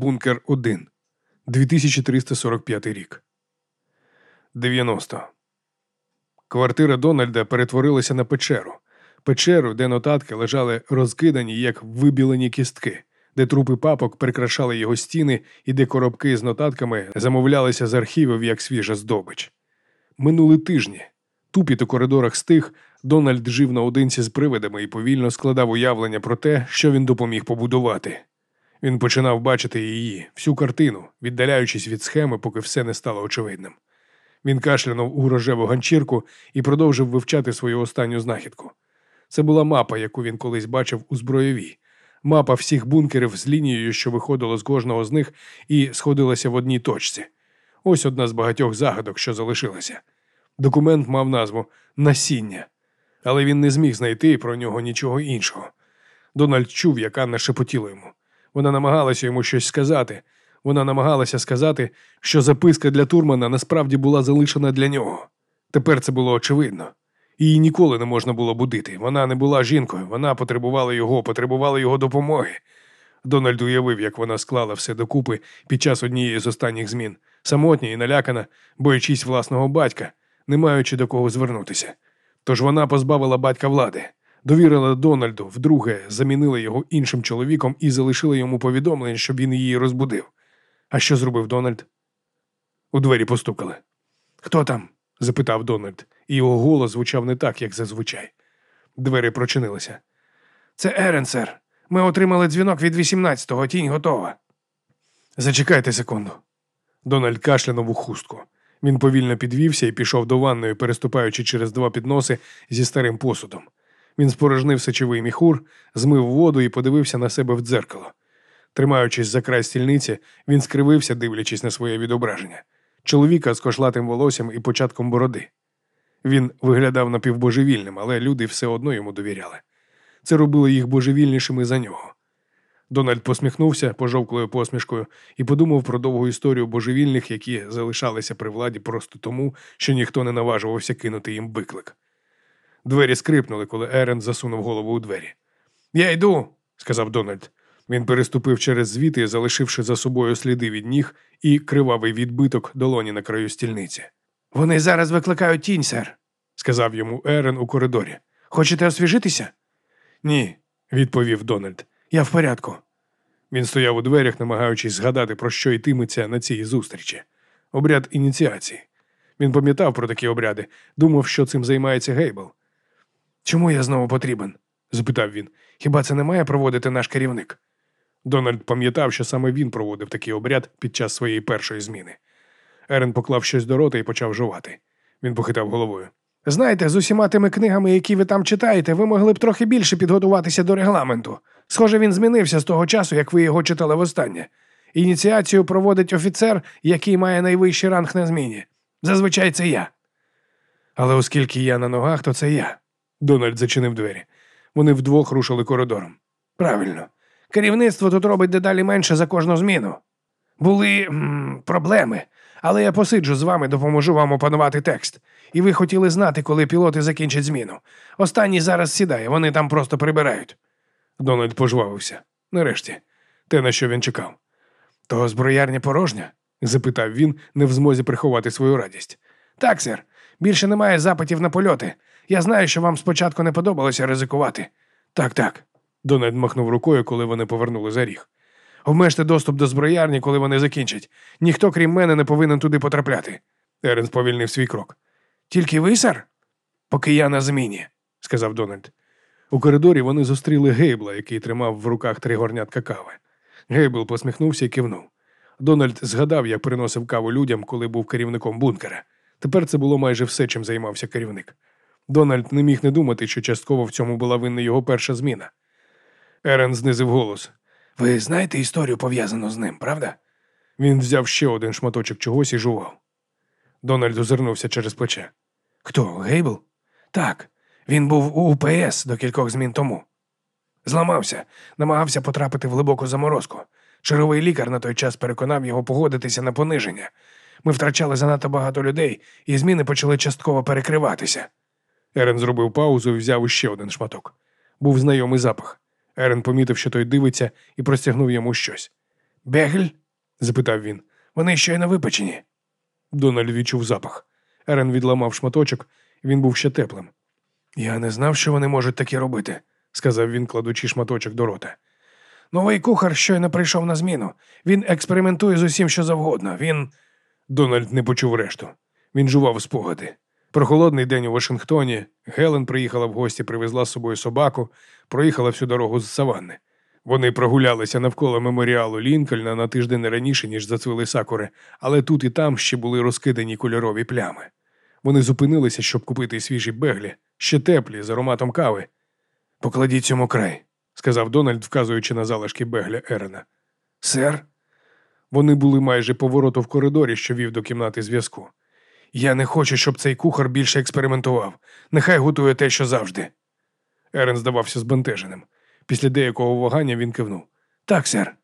Бункер 1. 2345 рік. 90. Квартира Дональда перетворилася на печеру. Печеру, де нотатки лежали розкидані, як вибілені кістки, де трупи папок прикрашали його стіни і де коробки з нотатками замовлялися з архівів як свіжа здобич. Минули тижні. Тупіт у коридорах стих, Дональд жив наодинці з привидами і повільно складав уявлення про те, що він допоміг побудувати. Він починав бачити її, всю картину, віддаляючись від схеми, поки все не стало очевидним. Він кашлянув у рожеву ганчірку і продовжив вивчати свою останню знахідку. Це була мапа, яку він колись бачив у збройовій. Мапа всіх бункерів з лінією, що виходила з кожного з них і сходилася в одній точці. Ось одна з багатьох загадок, що залишилася. Документ мав назву Насіння, але він не зміг знайти про нього нічого іншого. Дональд чув, як Анна шепотіла йому. Вона намагалася йому щось сказати. Вона намагалася сказати, що записка для Турмана насправді була залишена для нього. Тепер це було очевидно. Її ніколи не можна було будити. Вона не була жінкою, вона потребувала його, потребувала його допомоги. Дональд уявив, як вона склала все докупи під час однієї з останніх змін, самотня і налякана, боячись власного батька, не маючи до кого звернутися. Тож вона позбавила батька влади, довірила Дональду, вдруге замінила його іншим чоловіком і залишила йому повідомлення, щоб він її розбудив. А що зробив Дональд? У двері постукали. Хто там? запитав Дональд, і його голос звучав не так, як зазвичай. Двері прочинилися. Це Ерен, сер. Ми отримали дзвінок від 18-го, тінь готова. Зачекайте секунду. Дональд кашлянув у хустку. Він повільно підвівся і пішов до ванної, переступаючи через два підноси зі старим посудом. Він спорожнив сечовий міхур, змив воду і подивився на себе в дзеркало. Тримаючись за край стільниці, він скривився, дивлячись на своє відображення чоловіка з кошлатим волоссям і початком бороди. Він виглядав напівбожевільним, але люди все одно йому довіряли. Це робило їх божевільнішими за нього. Дональд посміхнувся пожовклою посмішкою і подумав про довгу історію божевільних, які залишалися при владі просто тому, що ніхто не наважувався кинути їм виклик. Двері скрипнули, коли Ерен засунув голову у двері. Я йду, сказав Дональд. Він переступив через звіти, залишивши за собою сліди від ніг і кривавий відбиток долоні на краю стільниці. Вони зараз викликають тінь, сер, сказав йому Ерен у коридорі. Хочете освіжитися? Ні, відповів Дональд. Я в порядку. Він стояв у дверях, намагаючись згадати, про що йтиметься на цій зустрічі. Обряд ініціації. Він пам'ятав про такі обряди, думав, що цим займається Гейбл. Чому я знову потрібен? запитав він. Хіба це не має проводити наш керівник? Дональд пам'ятав, що саме він проводив такий обряд під час своєї першої зміни. Ерен поклав щось до рота і почав жувати. Він похитав головою. Знаєте, з усіма тими книгами, які ви там читаєте, ви могли б трохи більше підготуватися до регламенту. Схоже, він змінився з того часу, як ви його читали востаннє. Ініціацію проводить офіцер, який має найвищий ранг на зміні. Зазвичай це я. Але оскільки я на ногах, то це я. Дональд зачинив двері. Вони вдвох рушили коридором. Правильно. Керівництво тут робить дедалі менше за кожну зміну. Були м, проблеми, але я посиджу з вами, допоможу вам опанувати текст. І ви хотіли знати, коли пілоти закінчать зміну. Останній зараз сідає, вони там просто прибирають. Дональд пожвавився. Нарешті, те, на що він чекав. То зброярня порожня? запитав він, не в змозі приховати свою радість. Так, сер, більше немає запитів на польоти. Я знаю, що вам спочатку не подобалося ризикувати. Так, так. Дональд махнув рукою, коли вони повернули за ріг. Обмежте доступ до зброярні, коли вони закінчать. Ніхто, крім мене, не повинен туди потрапляти. Ерен сповільнив свій крок. Тільки ви, сер? Поки я на зміні, сказав Дональд. У коридорі вони зустріли Гейбла, який тримав в руках три горнятка кави. Гейбл посміхнувся і кивнув. Дональд згадав, як приносив каву людям, коли був керівником бункера. Тепер це було майже все, чим займався керівник. Дональд не міг не думати, що частково в цьому була винна його перша зміна. Ерен знизив голос. Ви знаєте історію пов'язану з ним, правда? Він взяв ще один шматочок чогось і жував. Дональд озирнувся через плече. Хто? Гейбл? Так. Він був у УПС до кількох змін тому. Зламався, намагався потрапити в глибоку заморозку. Черговий лікар на той час переконав його погодитися на пониження. Ми втрачали занадто багато людей, і зміни почали частково перекриватися. Ерен зробив паузу і взяв ще один шматок. Був знайомий запах. Ерен помітив, що той дивиться, і простягнув йому щось. Бегель? запитав він. Вони щойно випечені. Дональд відчув запах. Ерен відламав шматочок, він був ще теплим. Я не знав, що вони можуть таке робити, сказав він, кладучи шматочок до рота. Новий кухар щойно прийшов на зміну. Він експериментує з усім, що завгодно. Він. Дональд не почув решту. Він жував спогади. Про холодний день у Вашингтоні Гелен приїхала в гості, привезла з собою собаку, проїхала всю дорогу з саванни. Вони прогулялися навколо меморіалу Лінкольна на тиждень раніше, ніж зацвіли сакури, але тут і там ще були розкидані кольорові плями. Вони зупинилися, щоб купити свіжі беглі, ще теплі, з ароматом кави. Покладіть цьому край, сказав Дональд, вказуючи на залишки бегля Ерена. Сер, вони були майже повороту в коридорі, що вів до кімнати зв'язку. Я не хочу, щоб цей кухар більше експериментував. Нехай готує те, що завжди. Ерен здавався збентеженим. Після деякого вагання він кивнув. Так, сер.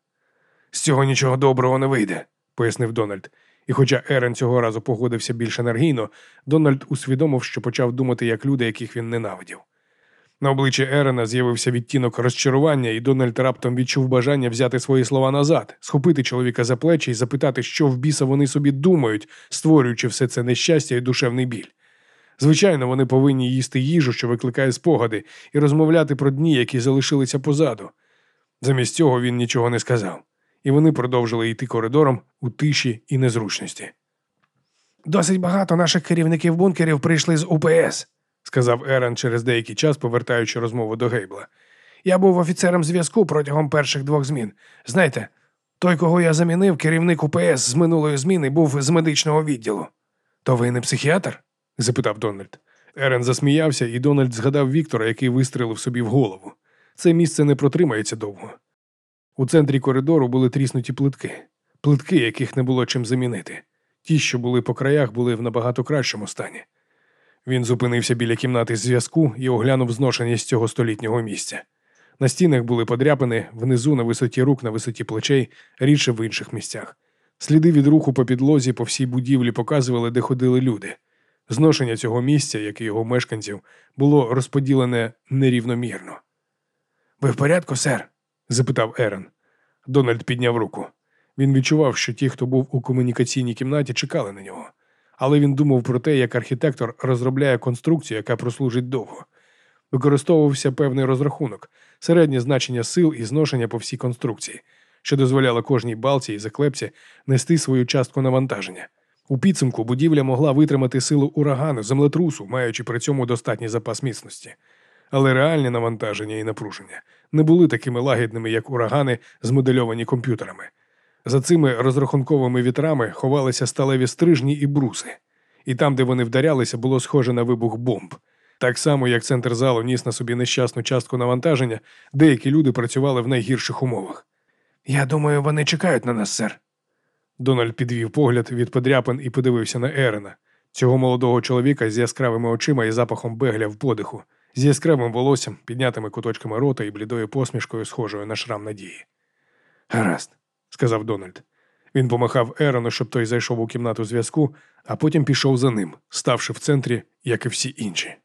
З цього нічого доброго не вийде, пояснив Дональд. І хоча Ерен цього разу погодився більш енергійно, Дональд усвідомив, що почав думати як люди, яких він ненавидів. На обличчі Ерена з'явився відтінок розчарування, і Дональд раптом відчув бажання взяти свої слова назад, схопити чоловіка за плечі і запитати, що в біса вони собі думають, створюючи все це нещастя і душевний біль. Звичайно, вони повинні їсти їжу, що викликає спогади, і розмовляти про дні, які залишилися позаду. Замість цього він нічого не сказав, і вони продовжили йти коридором у тиші і незручності. Досить багато наших керівників бункерів прийшли з УПС сказав Ерен через деякий час, повертаючи розмову до Гейбла. Я був офіцером зв'язку протягом перших двох змін. Знаєте, той, кого я замінив, керівник УПС з минулої зміни, був з медичного відділу. То ви не психіатр? запитав Дональд. Ерен засміявся, і Дональд згадав Віктора, який вистрелив собі в голову. Це місце не протримається довго. У центрі коридору були тріснуті плитки, плитки, яких не було чим замінити. Ті, що були по краях, були в набагато кращому стані. Він зупинився біля кімнати зв'язку і оглянув зношеність цього столітнього місця. На стінах були подряпини, внизу на висоті рук, на висоті плечей, рідше в інших місцях. Сліди від руху по підлозі по всій будівлі показували, де ходили люди. Зношення цього місця, як і його мешканців, було розподілене нерівномірно. Ви в порядку, сер? запитав Ерен. Дональд підняв руку. Він відчував, що ті, хто був у комунікаційній кімнаті, чекали на нього але він думав про те, як архітектор розробляє конструкцію, яка прослужить довго. Використовувався певний розрахунок, середнє значення сил і зношення по всій конструкції, що дозволяло кожній балці і заклепці нести свою частку навантаження. У підсумку будівля могла витримати силу урагану, землетрусу, маючи при цьому достатній запас міцності. Але реальні навантаження і напруження не були такими лагідними, як урагани, змодельовані комп'ютерами. За цими розрахунковими вітрами ховалися сталеві стрижні і бруси, і там, де вони вдарялися, було схоже на вибух бомб. Так само, як центр залу ніс на собі нещасну частку навантаження, деякі люди працювали в найгірших умовах. Я думаю, вони чекають на нас, сер. Дональд підвів погляд від подряпин і подивився на Ерена, цього молодого чоловіка з яскравими очима і запахом бегля в подиху, з яскравим волоссям, піднятими куточками рота і блідою посмішкою, схожою на шрам надії. Гаразд сказав Дональд. Він помахав Ерону, щоб той зайшов у кімнату зв'язку, а потім пішов за ним, ставши в центрі, як і всі інші.